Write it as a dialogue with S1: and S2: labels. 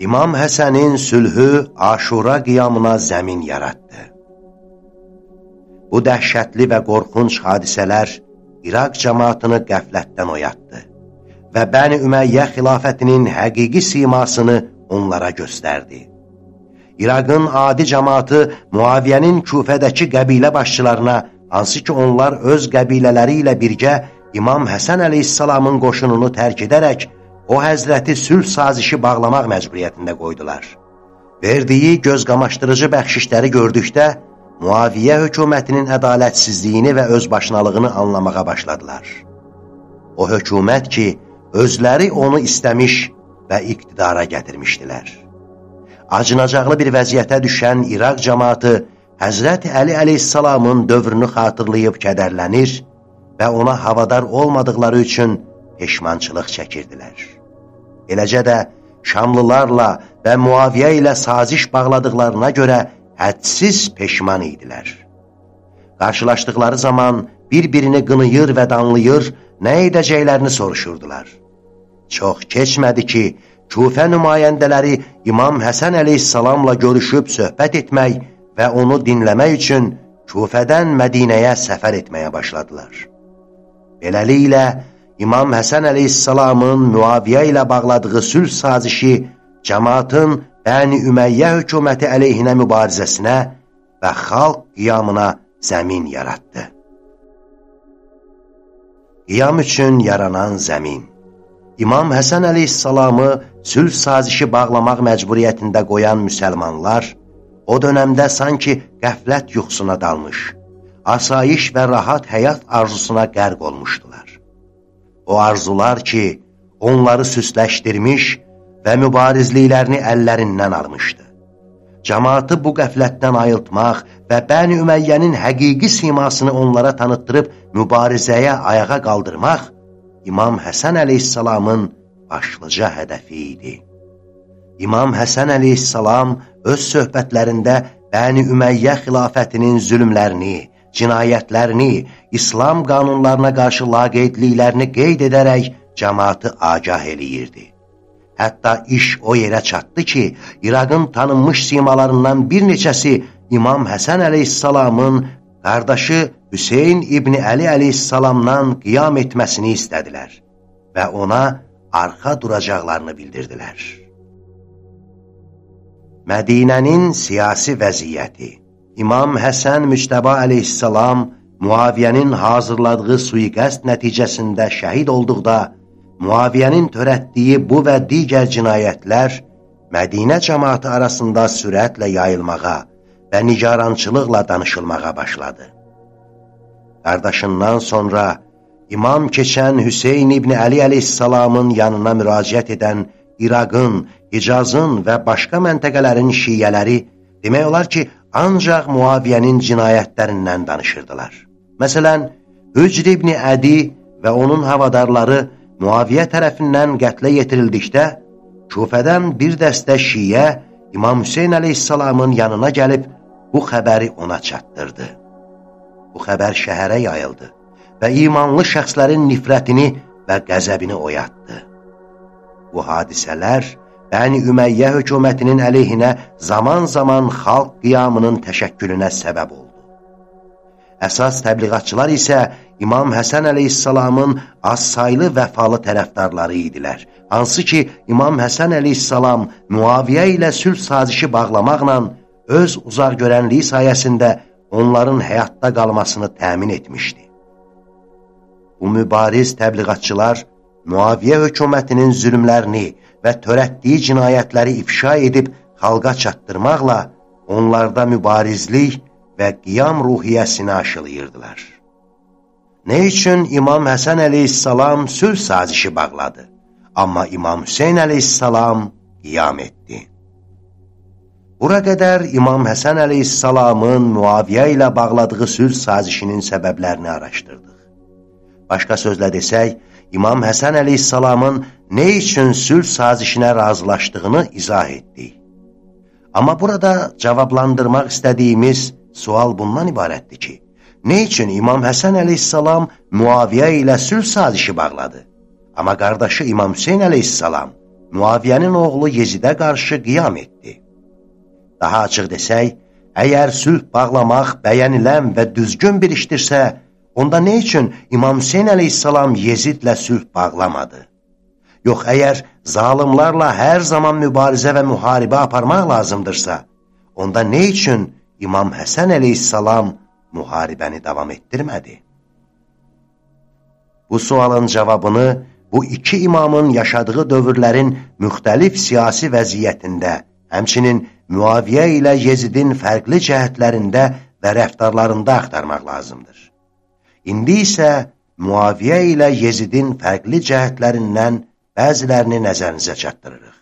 S1: İmam Həsənin sülhü aşura qiyamına zəmin yaratdı. Bu dəhşətli və qorxunc hadisələr İraq cəmatını qəflətdən oyatdı və Bəni Üməyyə xilafətinin həqiqi simasını onlara göstərdi. İraqın adi cəmatı Muaviyyənin Küfədəki qəbilə başçılarına, hansı ki onlar öz qəbilələri ilə birgə İmam Həsən əleyhissalamın qoşununu tərk edərək, o həzrəti sülh sazişi bağlamaq məcburiyyətində qoydular. Verdiyi göz qamaşdırıcı bəxşişləri gördükdə, Muaviyyə hökumətinin ədalətsizliyini və özbaşınalığını anlamağa başladılar. O hökumət ki, özləri onu istəmiş və iqtidara gətirmişdilər. Acınacaqlı bir vəziyyətə düşən İraq cəmatı Həzrət Əli əleyhissalamın dövrünü xatırlayıb kədərlənir və ona havadar olmadıqları üçün peşmançılıq çəkirdilər. Eləcə də Şamlılarla və Muaviyyə ilə saziş bağladıqlarına görə hədsiz peşman idilər. Qarşılaşdıqları zaman bir-birini qınıyır və danlayır, nə edəcəklərini soruşurdular. Çox keçmədi ki, Kufə nümayəndələri İmam Həsən əleyhissalamla görüşüb söhbət etmək və onu dinləmək üçün Kufədən Mədinəyə səfər etməyə başladılar. Beləliklə, İmam Həsən əleyhissalamın Müaviyyə ilə bağladığı sülh sazişi cəmatın Bəni Üməyyə hökuməti əleyhinə mübarizəsinə və xalq qiyamına zəmin yaratdı. Qiyam üçün yaranan zəmin İmam Həsən əleyhissalamı sülh sazişi bağlamaq məcburiyyətində qoyan müsəlmanlar o dönəmdə sanki qəflət yuxusuna dalmış, asayiş və rahat həyat arzusuna qərq olmuşdular. O arzular ki, onları süsləşdirmiş və mübarizliklərini əllərindən almışdı. Cəmaatı bu qəflətdən ayıltmaq və Bəni Üməyyənin həqiqi simasını onlara tanıtdırıb mübarizəyə ayağa qaldırmaq İmam Həsən əleyhissalamın başlıca hədəfi idi. İmam Həsən əleyhissalam öz söhbətlərində Bəni Üməyyə xilafətinin zülmlərini, cinayətlərini, İslam qanunlarına qarşı laqeydliklərini qeyd edərək cəmaatı agah eləyirdi. Hətta iş o yerə çatdı ki, İraqın tanınmış simalarından bir neçəsi İmam Həsən əleyhissalamın qardaşı Hüseyin İbni Əli əleyhissalamdan qiyam etməsini istədilər və ona arxa duracaqlarını bildirdilər. Mədinənin siyasi vəziyyəti İmam Həsən Müctəba əleyhissalam Muaviyyənin hazırladığı suiqəst nəticəsində şəhid olduqda Muaviyyənin törətdiyi bu və digər cinayətlər Mədinə cəmaatı arasında sürətlə yayılmağa və nigarançılıqla danışılmağa başladı. Qardaşından sonra İmam keçən Hüseyin İbni Əli əleyhissalamın yanına müraciət edən İraqın, İcazın və başqa məntəqələrin şiyələri demək olar ki, ancaq Muaviyyənin cinayətlərindən danışırdılar. Məsələn, Hücr İbni Ədi və onun havadarları Muaviyyə tərəfindən qətlə yetirildikdə, Kufədən bir dəstə şiyə İmam Hüseyin əleyhissalamın yanına gəlib bu xəbəri ona çatdırdı. Bu xəbər şəhərə yayıldı və imanlı şəxslərin nifrətini və qəzəbini oyatdı. Bu hadisələr Bəni Üməyyə hökumətinin əleyhinə zaman-zaman xalq qiyamının təşəkkülünə səbəb oldu. Əsas təbliğatçılar isə İmam Həsən əleyhissalamın az saylı vəfalı tərəfdarları idilər. Hansı ki, İmam Həsən əleyhissalam Muaviyyə ilə sülh sazişi bağlamaqla öz uzaq görənliyi sayəsində onların həyatda qalmasını təmin etmişdi. Bu mübariz təbliğatçılar Muaviyyə hökumətinin zülmlərini və törətdiyi cinayətləri ifşa edib xalqa çatdırmaqla onlarda mübarizlik və qiyam ruhiyyəsini aşılayırdılar. Nə üçün İmam Həsən əleyhissalam sülh sazişi bağladı, amma İmam Hüseyin əleyhissalam qiyam etdi. Bura qədər İmam Həsən əleyhissalamın Muaviyyə ilə bağladığı sülh sazişinin səbəblərini araşdırdıq. Başqa sözlə desək, İmam Həsən əleyhissalamın nə üçün sülh sazişinə razılaşdığını izah etdik. Amma burada cavablandırmaq istədiyimiz Sual bundan ibarətdir ki, nə üçün İmam Həsən əleyhissalam Muaviyyə ilə sülh sazişi bağladı? Amma qardaşı İmam Hüseyin əleyhissalam Muaviyyənin oğlu Yezidə qarşı qiyam etdi. Daha açıq desək, əgər sülh bağlamaq bəyənilən və düzgün bir işdirsə, onda nə üçün İmam Hüseyin əleyhissalam Yezidlə sülh bağlamadı? Yox, əgər zalimlarla hər zaman mübarizə və müharibə aparmaq lazımdırsa, onda nə üçün İmam Həsən əleyhissalam müharibəni davam etdirmədi? Bu sualın cavabını bu iki imamın yaşadığı dövrlərin müxtəlif siyasi vəziyyətində, həmçinin Müaviyyə ilə Yezidin fərqli cəhətlərində və rəftarlarında axtarmaq lazımdır. İndi isə Müaviyyə ilə Yezidin fərqli cəhətlərindən bəzilərini nəzərinizə çatdırırıq.